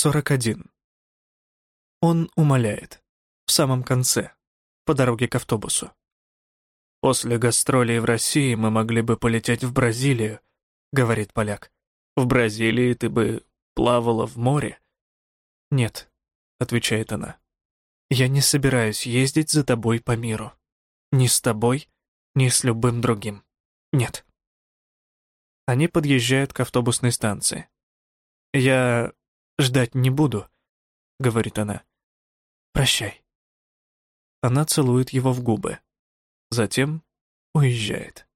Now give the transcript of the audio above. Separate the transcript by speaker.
Speaker 1: 41. Он умоляет. В самом конце, по дороге к автобусу. «После гастролей в России мы могли бы полететь в Бразилию», — говорит поляк. «В Бразилии ты бы плавала в море?» «Нет», — отвечает она. «Я не собираюсь ездить за тобой по миру. Ни с тобой, ни с любым другим. Нет». Они подъезжают к автобусной станции. «Я ждать не буду», — говорит она. «Прощай». Она целует его в губы. Затем уезжает.